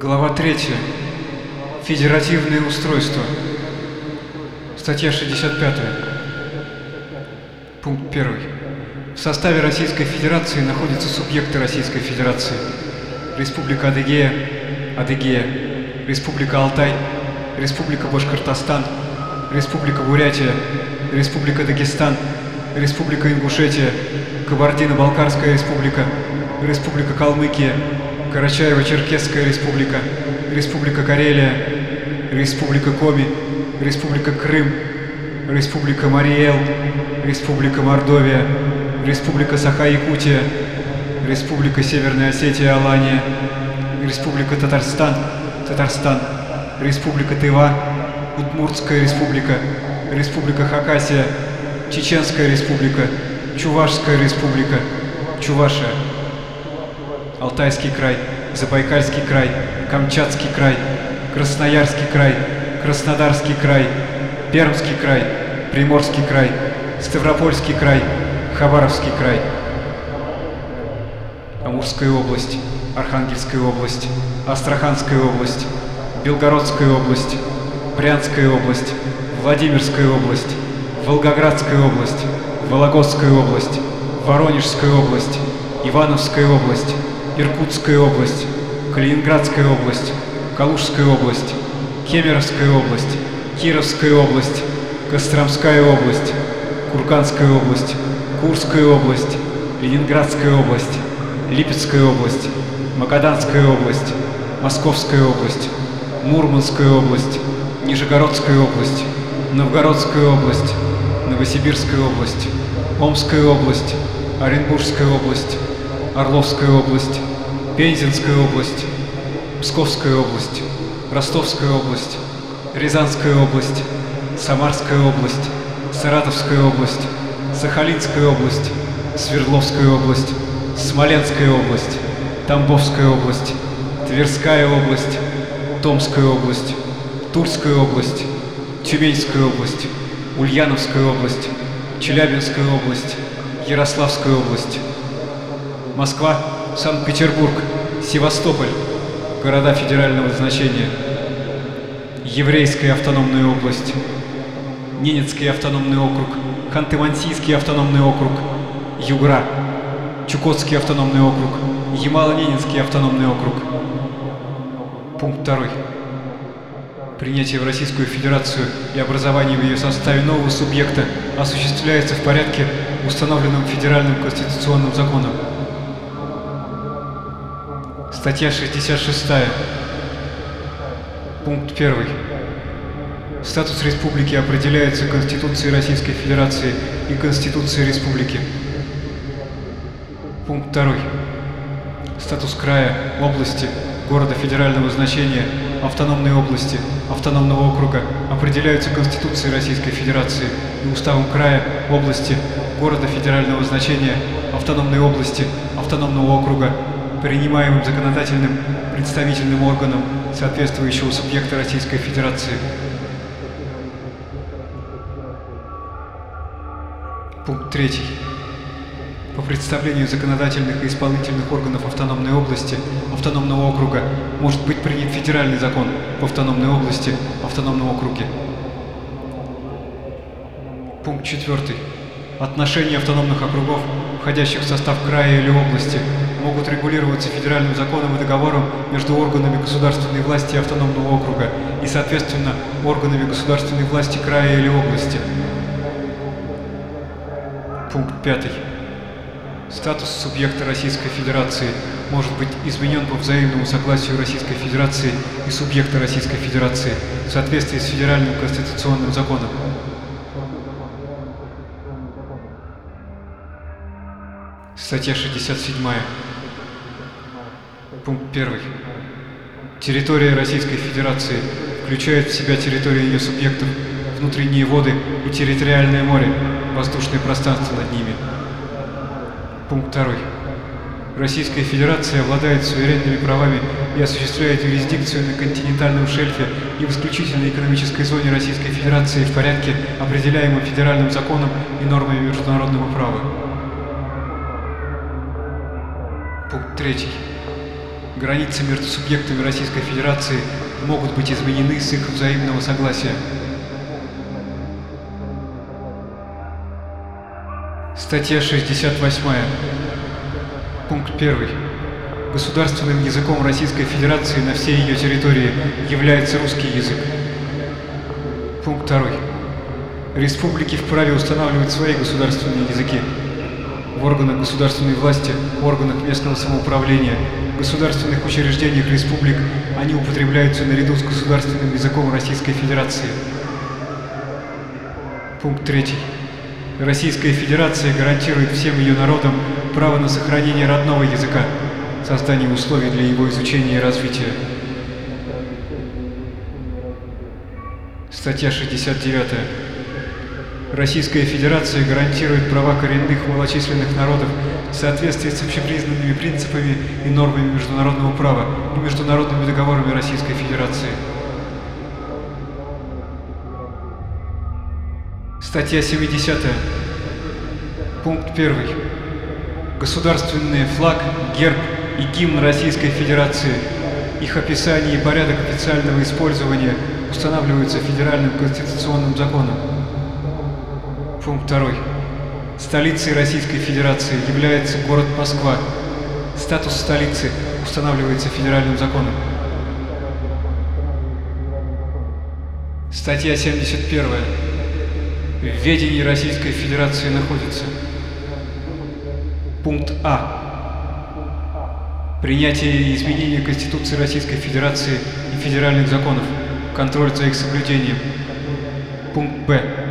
Глава 3. Федеративное устройство. Статья 65. Пункт 1. В составе Российской Федерации находятся субъекты Российской Федерации. Республика Адыгея, Адыгея, Республика Алтай, Республика Башкортостан, Республика Бурятия, Республика Дагестан, Республика Ингушетия, Кабардино-Балкарская республика, Республика Калмыкия, Карачаево-Черкесская республика, Республика Карелия, Республика Коми, Республика Крым, Республика Мариэл, Республика Мордовия, Республика Саха-Якутия, Республика Северная Осетия Алания, Республика Татарстан, Татарстан, Республика Тыва, Удмуртская республика, Республика Хакасия, Чеченская республика, Чувашская республика, Чувашия, Алтайский край, Забайкальский край, Камчатский край, Красноярский край, Краснодарский край, Пермский край, Приморский край, Ставропольский край, Хабаровский край, Амурская область, Архангельская область, Астраханская область, Белгородская область, Брянская область, Владимирская область, Волгоградская область, Вологодская область, Воронежская область, Ивановская область, Иркутская область, Калининградская область, Калужская область, Кемеровская область, Кировская область, Костромская область, Курганская область, Курская область, Ленинградская область, Липецкая область, Магаданская область, Московская область, Мурманская область, Нижегородская область, Новгородская область, Новосибирская область, Омская область, Оренбургская область, Орловская область, Пензенская область, Псковская область, Ростовская область, Рязанская область, Самарская область, Саратовская область, Сахалинская область, Свердловская область, Смоленская область, Тамбовская область, Тверская область, Томская область, Тульская область, Тюменская область, Ульяновская область, Челябинская область, Ярославская область, Москва, Санкт-Петербург, Севастополь, города федерального значения, Еврейская автономная область, Ненецкий автономный округ, Ханты-Мансийский автономный округ, Югра, Чукотский автономный округ, Ямало-Ненецкий автономный округ. Пункт 2. Принятие в Российскую Федерацию и образование в ее составе нового субъекта осуществляется в порядке, установленном Федеральным Конституционным законом. Статья 66. Пункт 1. Статус республики определяется Конституцией Российской Федерации и Конституцией Республики. Пункт 2. Статус края, области, города федерального значения, автономной области, автономного округа определяются Конституцией Российской Федерации и Уставом края, области, города федерального значения, автономной области, автономного округа, принимаемым законодательным представительным органом соответствующего субъекта Российской Федерации. Пункт 3. По представлению законодательных и исполнительных органов автономной области, автономного округа, может быть принят федеральный закон в автономной области, автономном округе. Пункт 4. Отношения автономных округов, входящих в состав края или области, могут регулироваться федеральным законом и договором между органами государственной власти и автономного округа и, соответственно, органами государственной власти края или области. Пункт 5. Статус субъекта Российской Федерации может быть изменен по взаимному согласию Российской Федерации и субъекта Российской Федерации в соответствии с Федеральным Конституционным законом. Статья 67. Пункт 1. Территория Российской Федерации включает в себя территорию ее субъектов, внутренние воды и территориальное море, воздушное пространство над ними. Пункт 2. Российская Федерация обладает суверенными правами и осуществляет юрисдикцию на континентальном шельфе и в исключительной экономической зоне Российской Федерации в порядке, определяемом федеральным законом и нормами международного права. Пункт 3. Границы между субъектами Российской Федерации могут быть изменены с их взаимного согласия. Статья 68. Пункт 1. Государственным языком Российской Федерации на всей ее территории является русский язык. Пункт 2. Республики вправе устанавливать свои государственные языки. Органах государственной власти, органах местного самоуправления, государственных учреждениях республик они употребляются наряду с государственным языком Российской Федерации. Пункт 3. Российская Федерация гарантирует всем ее народам право на сохранение родного языка, создание условий для его изучения и развития. Статья 69. Российская Федерация гарантирует права коренных малочисленных народов в соответствии с общепризнанными принципами и нормами международного права и международными договорами Российской Федерации. Статья 70. Пункт 1. Государственный флаг, герб и гимн Российской Федерации, их описание и порядок официального использования устанавливаются Федеральным конституционным законом. Пункт 2. Столицей Российской Федерации является город Москва. Статус столицы устанавливается Федеральным законом. Статья 71. В ведении Российской Федерации находится. Пункт А. Принятие и изменение Конституции Российской Федерации и федеральных законов. Контроль за их соблюдением. Пункт Б.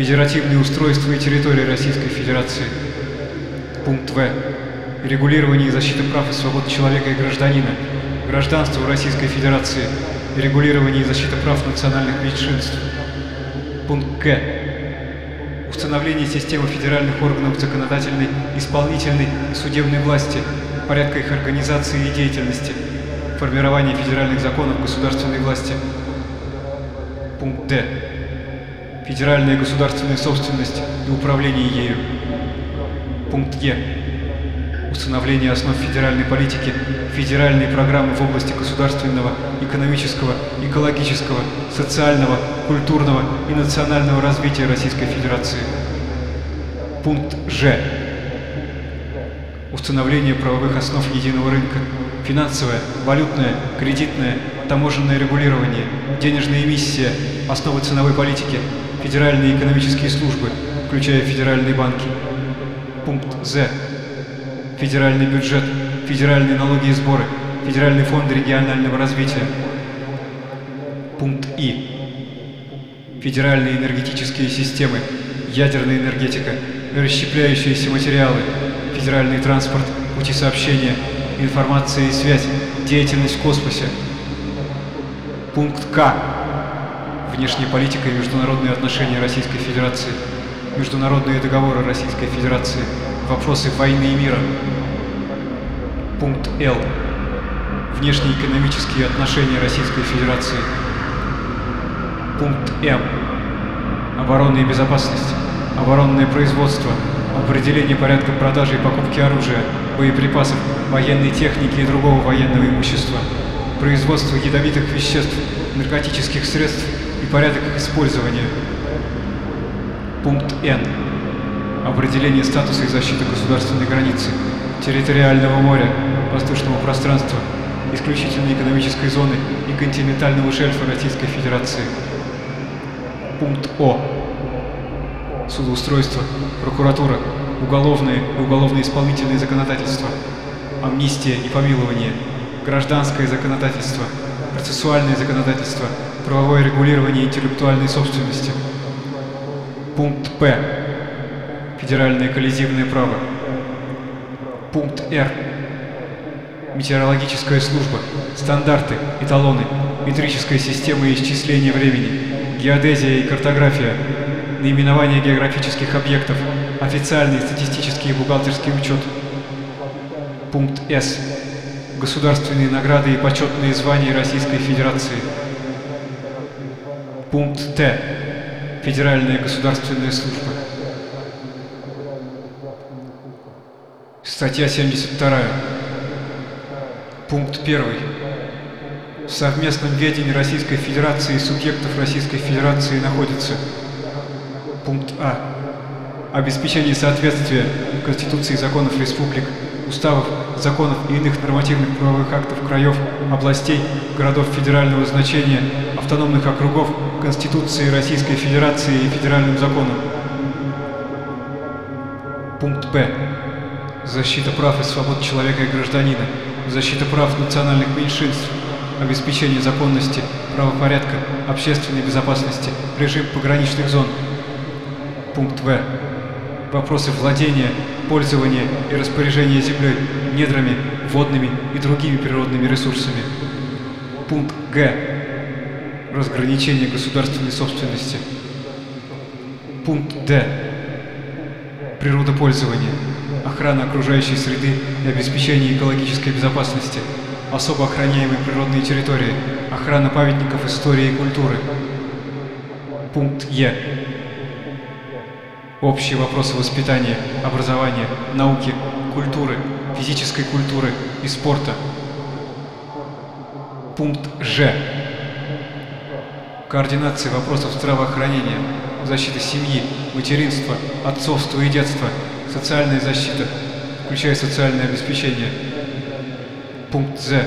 Федеративные устройства и территории Российской Федерации. Пункт В. Регулирование и защита прав и свобод человека и гражданина. Гражданство Российской Федерации. Регулирование и защита прав национальных меньшинств. Пункт К. Установление системы федеральных органов законодательной, исполнительной и судебной власти, порядка их организации и деятельности. Формирование федеральных законов государственной власти. Пункт Д федеральная государственная собственность и управление ею. Пункт Е. Установление основ федеральной политики, федеральные программы в области государственного, экономического, экологического, социального, культурного и национального развития Российской Федерации. Пункт Ж. Установление правовых основ единого рынка, финансовое, валютное, кредитное, таможенное регулирование, денежная эмиссия, основы ценовой политики, федеральные экономические службы, включая федеральные банки. Пункт З. Федеральный бюджет, федеральные налоги и сборы, федеральный фонд регионального развития. Пункт И. Федеральные энергетические системы, ядерная энергетика, расщепляющиеся материалы, федеральный транспорт, пути сообщения, информация и связь, деятельность в космосе. Пункт К внешняя политика и международные отношения Российской Федерации, международные договоры Российской Федерации, вопросы войны и мира. Пункт Л. Внешнеэкономические отношения Российской Федерации. Пункт М. Оборона и безопасность, оборонное производство, определение порядка продажи и покупки оружия, боеприпасов, военной техники и другого военного имущества, производство ядовитых веществ, наркотических средств и порядок использования. Пункт Н. Определение статуса и защиты государственной границы, территориального моря, воздушного пространства, исключительной экономической зоны и континентального шельфа Российской Федерации. Пункт О. Судоустройство, прокуратура, уголовное и уголовно-исполнительное законодательство, амнистия и помилование, гражданское законодательство, процессуальное законодательство – правовое регулирование интеллектуальной собственности. Пункт П. Федеральное коллективное право. Пункт Р. Метеорологическая служба, стандарты, эталоны, метрическая система исчисления времени, геодезия и картография, наименование географических объектов, официальный статистический и бухгалтерский учет. Пункт С. Государственные награды и почетные звания Российской Федерации. Пункт Т. Федеральная государственная служба. Статья 72. Пункт 1. В совместном ведении Российской Федерации и субъектов Российской Федерации находится Пункт А. Обеспечение соответствия Конституции и законов республик, уставов, законов и иных нормативных правовых актов краев, областей, городов федерального значения, автономных округов, Конституции Российской Федерации и федеральным законам. Пункт Б. Защита прав и свобод человека и гражданина, защита прав национальных меньшинств, обеспечение законности, правопорядка, общественной безопасности, режим пограничных зон. Пункт В. Вопросы владения, пользования и распоряжения землей, недрами, водными и другими природными ресурсами. Пункт Г. Разграничение государственной собственности. Пункт Д. Природопользование, охрана окружающей среды и обеспечение экологической безопасности, особо охраняемые природные территории, охрана памятников истории и культуры. Пункт Е. Общие вопросы воспитания, образования, науки, культуры, физической культуры и спорта. Пункт Ж. Координация вопросов здравоохранения, защита семьи, материнства, отцовства и детства, социальная защита, включая социальное обеспечение. Пункт З.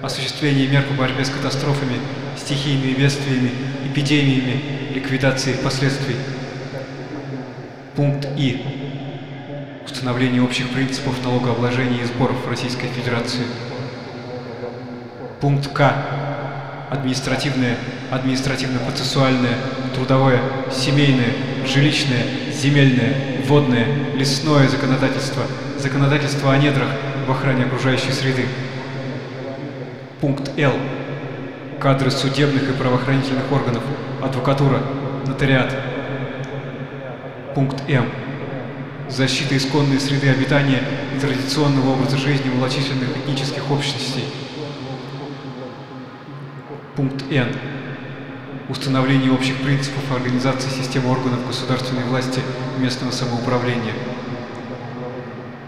Осуществление мер по борьбе с катастрофами, стихийными бедствиями, эпидемиями, ликвидации последствий. Пункт И. Установление общих принципов налогообложения и сборов в Российской Федерации. Пункт К. Административное, административно-процессуальное, трудовое, семейное, жилищное, земельное, водное, лесное законодательство, законодательство о недрах в охране окружающей среды. Пункт Л. Кадры судебных и правоохранительных органов, адвокатура, нотариат. Пункт М. Защита исконной среды обитания и традиционного образа жизни малочисленных этнических общностей. Пункт Н. Установление общих принципов организации системы органов государственной власти местного самоуправления.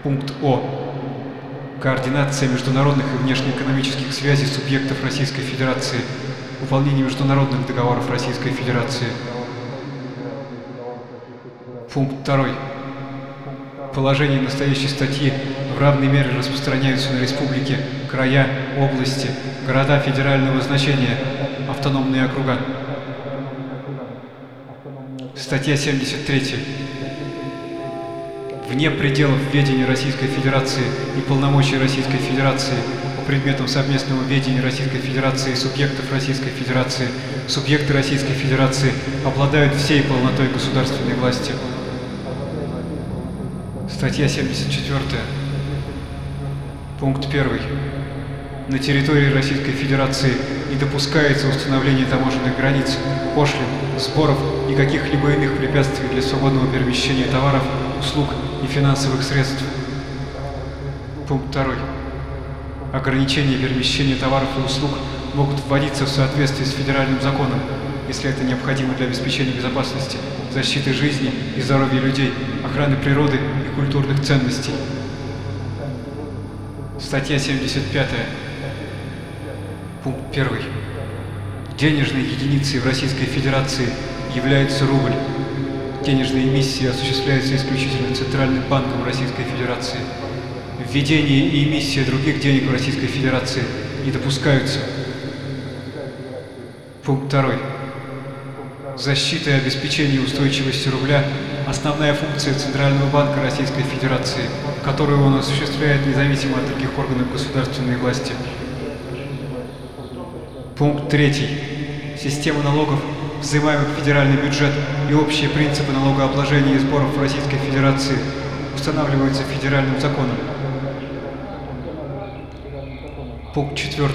Пункт О. Координация международных и внешнеэкономических связей субъектов Российской Федерации. Выполнение международных договоров Российской Федерации. Пункт 2. Положения настоящей статьи в равной мере распространяются на республики, края, области, города федерального значения, автономные округа. Статья 73. Вне пределов ведения Российской Федерации и полномочий Российской Федерации по предметам совместного ведения Российской Федерации и субъектов Российской Федерации, субъекты Российской Федерации обладают всей полнотой государственной власти. Статья 74. Пункт 1. На территории Российской Федерации не допускается установление таможенных границ, пошлин, сборов и каких-либо иных препятствий для свободного перемещения товаров, услуг и финансовых средств. Пункт 2. Ограничения перемещения товаров и услуг могут вводиться в соответствии с федеральным законом, если это необходимо для обеспечения безопасности, защиты жизни и здоровья людей, охраны природы культурных ценностей. Статья 75. Пункт 1. Денежной единицей в Российской Федерации является рубль. Денежные эмиссии осуществляются исключительно Центральным банком Российской Федерации. Введение и эмиссия других денег в Российской Федерации не допускаются. Пункт 2. Защита и обеспечение устойчивости рубля – основная функция Центрального банка Российской Федерации, которую он осуществляет независимо от других органов государственной власти. Пункт 3. Система налогов, взимаемых в федеральный бюджет и общие принципы налогообложения и сборов в Российской Федерации устанавливаются федеральным законом. Пункт 4.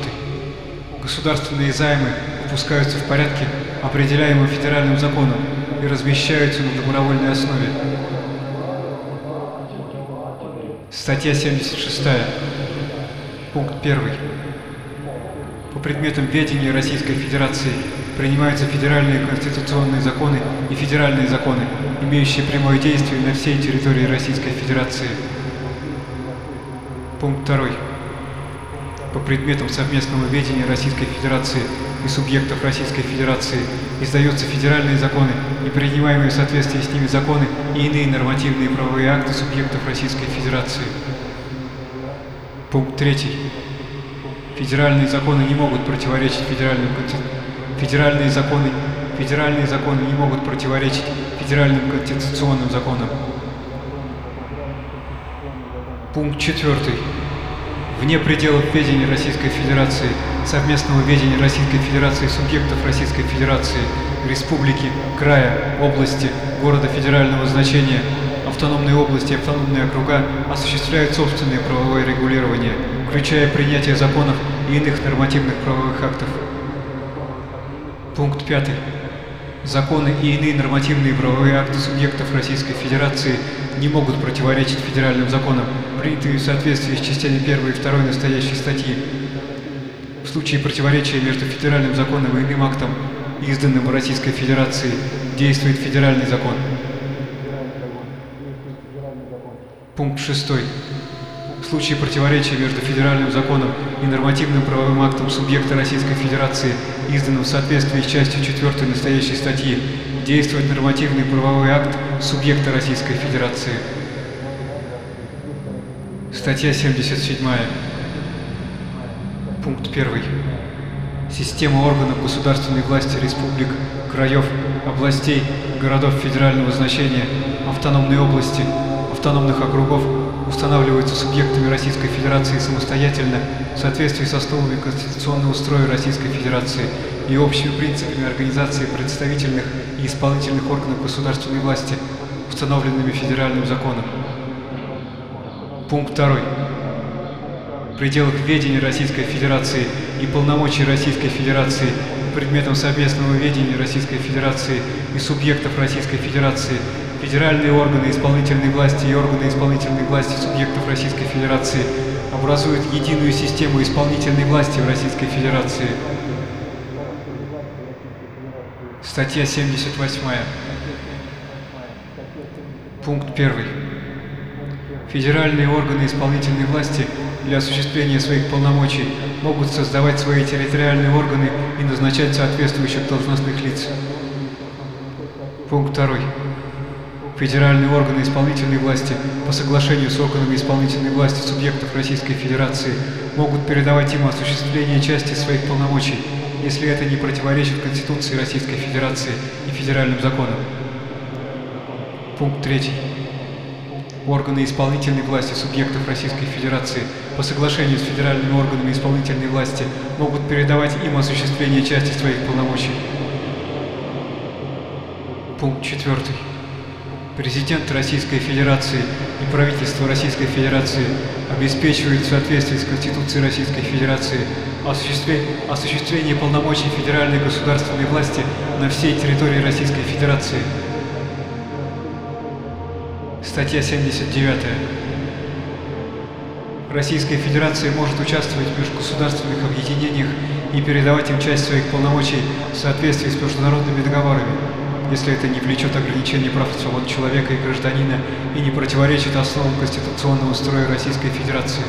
Государственные займы выпускаются в порядке, определяемым федеральным законом, и размещаются на добровольной основе. Статья 76. Пункт 1. По предметам ведения Российской Федерации принимаются федеральные конституционные законы и федеральные законы, имеющие прямое действие на всей территории Российской Федерации. Пункт 2. по предметам совместного ведения Российской Федерации и субъектов Российской Федерации издаются федеральные законы и принимаемые в соответствии с ними законы и иные нормативные правовые акты субъектов Российской Федерации. Пункт 3. Федеральные законы не могут противоречить федеральным Федеральные законы Федеральные законы не могут противоречить федеральным конституционным законам. Пункт 4. Вне пределов ведения Российской Федерации, совместного ведения Российской Федерации субъектов Российской Федерации, республики, края, области, города федерального значения, автономные области автономные округа осуществляют собственное правовое регулирование, включая принятие законов и иных нормативных правовых актов. Пункт 5. Законы и иные нормативные правовые акты субъектов Российской Федерации не могут противоречить федеральным законам, принятым в соответствии с частями 1 и 2 настоящей статьи. В случае противоречия между федеральным законом и иным актом, изданным в Российской Федерации, действует федеральный закон. Пункт 6. В случае противоречия между федеральным законом и нормативным правовым актом субъекта Российской Федерации, изданным в соответствии с частью 4 настоящей статьи, действует нормативный правовой акт субъекта Российской Федерации. Статья 77. Пункт 1. Система органов государственной власти республик, краев, областей, городов федерального значения, автономной области, автономных округов устанавливаются субъектами Российской Федерации самостоятельно в соответствии с основами конституционного строя Российской Федерации и общими принципами организации представительных и исполнительных органов государственной власти, установленными федеральным законом. Пункт 2. Пределах ведения Российской Федерации и полномочий Российской Федерации предметом совместного ведения Российской Федерации и субъектов Российской Федерации федеральные органы исполнительной власти и органы исполнительной власти субъектов Российской Федерации образуют единую систему исполнительной власти в Российской Федерации. Статья 78. Пункт 1. Федеральные органы исполнительной власти для осуществления своих полномочий могут создавать свои территориальные органы и назначать соответствующих должностных лиц. Пункт 2. Федеральные органы исполнительной власти по соглашению с органами исполнительной власти субъектов Российской Федерации могут передавать им осуществление части своих полномочий, если это не противоречит Конституции Российской Федерации и федеральным законам. Пункт 3. Органы исполнительной власти субъектов Российской Федерации по соглашению с федеральными органами исполнительной власти могут передавать им осуществление части своих полномочий. Пункт 4. Президент Российской Федерации и правительство Российской Федерации обеспечивают в соответствии с Конституцией Российской Федерации осуществление, осуществление полномочий федеральной государственной власти на всей территории Российской Федерации. Статья 79. Российская Федерация может участвовать в межгосударственных объединениях и передавать им часть своих полномочий в соответствии с международными договорами если это не влечет ограничения прав свобод человека и гражданина и не противоречит основам конституционного строя Российской Федерации.